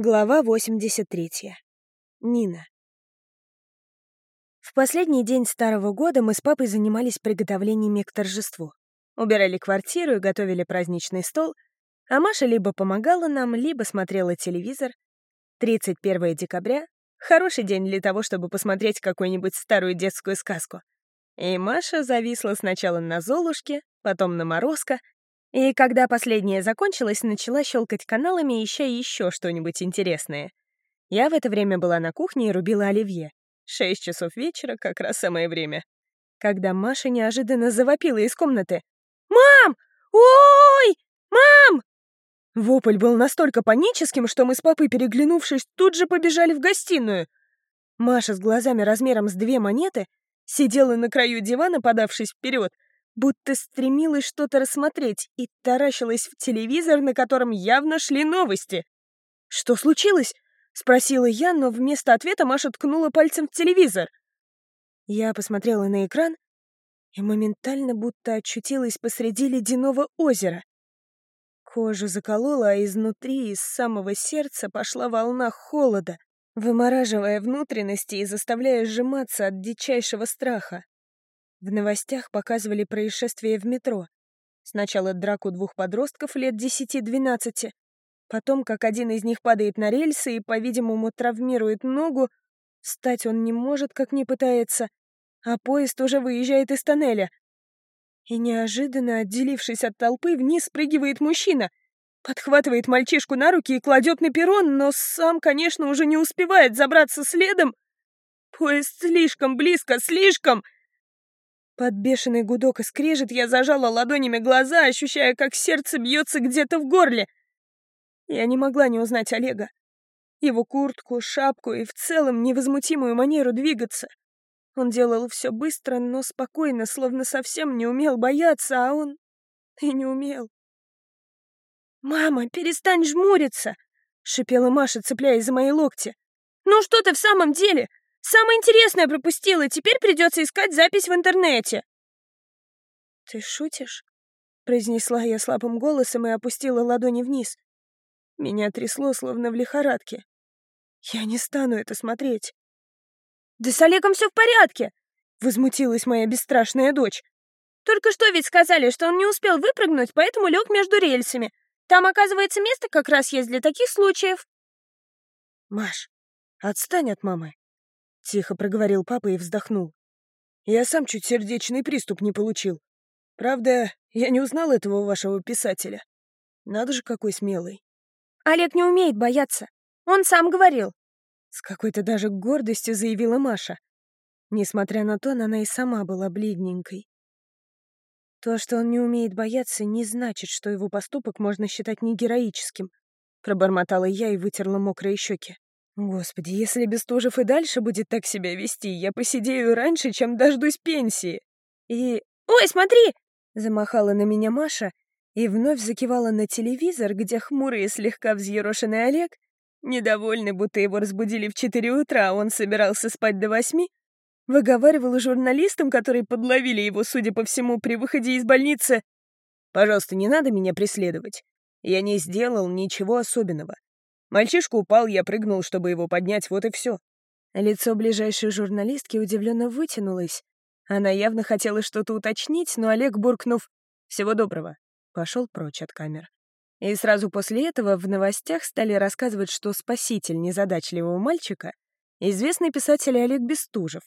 Глава 83. Нина. В последний день Старого года мы с папой занимались приготовлениями к торжеству. Убирали квартиру и готовили праздничный стол, а Маша либо помогала нам, либо смотрела телевизор. 31 декабря — хороший день для того, чтобы посмотреть какую-нибудь старую детскую сказку. И Маша зависла сначала на Золушке, потом на Морозко, и когда последняя закончилась, начала щелкать каналами, ища еще что-нибудь интересное. Я в это время была на кухне и рубила оливье. Шесть часов вечера — как раз самое время. Когда Маша неожиданно завопила из комнаты. «Мам! Ой! Мам!» Вопль был настолько паническим, что мы с папой, переглянувшись, тут же побежали в гостиную. Маша с глазами размером с две монеты сидела на краю дивана, подавшись вперед, будто стремилась что-то рассмотреть и таращилась в телевизор, на котором явно шли новости. «Что случилось?» — спросила я, но вместо ответа Маша ткнула пальцем в телевизор. Я посмотрела на экран и моментально будто очутилась посреди ледяного озера. Кожу заколола, а изнутри, из самого сердца, пошла волна холода, вымораживая внутренности и заставляя сжиматься от дичайшего страха. В новостях показывали происшествие в метро. Сначала драку двух подростков лет 10-12, потом, как один из них падает на рельсы и, по-видимому, травмирует ногу, встать он не может, как не пытается, а поезд уже выезжает из тоннеля. И неожиданно, отделившись от толпы, вниз спрыгивает мужчина, подхватывает мальчишку на руки и кладет на перрон, но сам, конечно, уже не успевает забраться следом. Поезд слишком близко, слишком! Под бешеный гудок и скрежет я зажала ладонями глаза, ощущая, как сердце бьется где-то в горле. Я не могла не узнать Олега. Его куртку, шапку и в целом невозмутимую манеру двигаться. Он делал все быстро, но спокойно, словно совсем не умел бояться, а он и не умел. «Мама, перестань жмуриться!» — шипела Маша, цепляясь за мои локти. «Ну что ты в самом деле? Самое интересное пропустила, теперь придется искать запись в интернете. Ты шутишь? произнесла я слабым голосом и опустила ладони вниз. Меня трясло, словно в лихорадке. Я не стану это смотреть. Да с Олегом все в порядке, возмутилась моя бесстрашная дочь. Только что ведь сказали, что он не успел выпрыгнуть, поэтому лег между рельсами. Там, оказывается, место как раз есть для таких случаев. Маш, отстань от мамы. Тихо проговорил папа и вздохнул. Я сам чуть сердечный приступ не получил. Правда, я не узнал этого вашего писателя. Надо же, какой смелый. Олег не умеет бояться. Он сам говорил. С какой-то даже гордостью заявила Маша. Несмотря на то, она и сама была бледненькой. То, что он не умеет бояться, не значит, что его поступок можно считать негероическим. Пробормотала я и вытерла мокрые щеки. Господи, если Бестужев и дальше будет так себя вести, я посидею раньше, чем дождусь пенсии. И... «Ой, смотри!» — замахала на меня Маша и вновь закивала на телевизор, где хмурый и слегка взъерошенный Олег, недовольный, будто его разбудили в четыре утра, а он собирался спать до восьми, выговаривал журналистам, которые подловили его, судя по всему, при выходе из больницы. «Пожалуйста, не надо меня преследовать. Я не сделал ничего особенного. Мальчишка упал, я прыгнул, чтобы его поднять, вот и все. Лицо ближайшей журналистки удивленно вытянулось. Она явно хотела что-то уточнить, но Олег, буркнув «Всего доброго», пошел прочь от камер. И сразу после этого в новостях стали рассказывать, что спаситель незадачливого мальчика — известный писатель Олег Бестужев.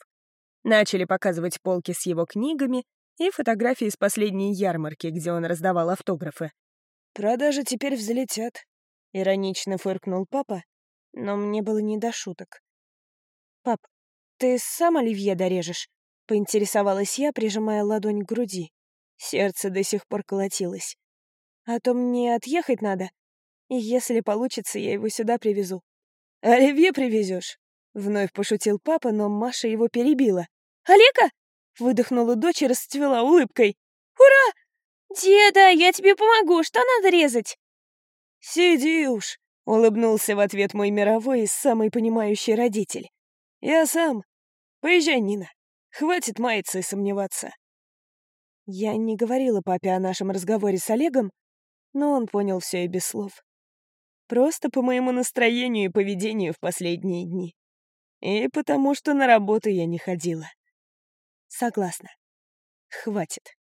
Начали показывать полки с его книгами и фотографии с последней ярмарки, где он раздавал автографы. «Продажи теперь взлетят», Иронично фыркнул папа, но мне было не до шуток. «Пап, ты сам оливье дорежешь?» — поинтересовалась я, прижимая ладонь к груди. Сердце до сих пор колотилось. «А то мне отъехать надо, и если получится, я его сюда привезу». «Оливье привезешь?» — вновь пошутил папа, но Маша его перебила. «Олега?» — выдохнула дочь и расцвела улыбкой. «Ура! Деда, я тебе помогу, что надо резать?» «Сиди уж!» — улыбнулся в ответ мой мировой и самый понимающий родитель. «Я сам. Поезжай, Нина. Хватит маяться и сомневаться». Я не говорила папе о нашем разговоре с Олегом, но он понял все и без слов. Просто по моему настроению и поведению в последние дни. И потому что на работу я не ходила. Согласна. Хватит.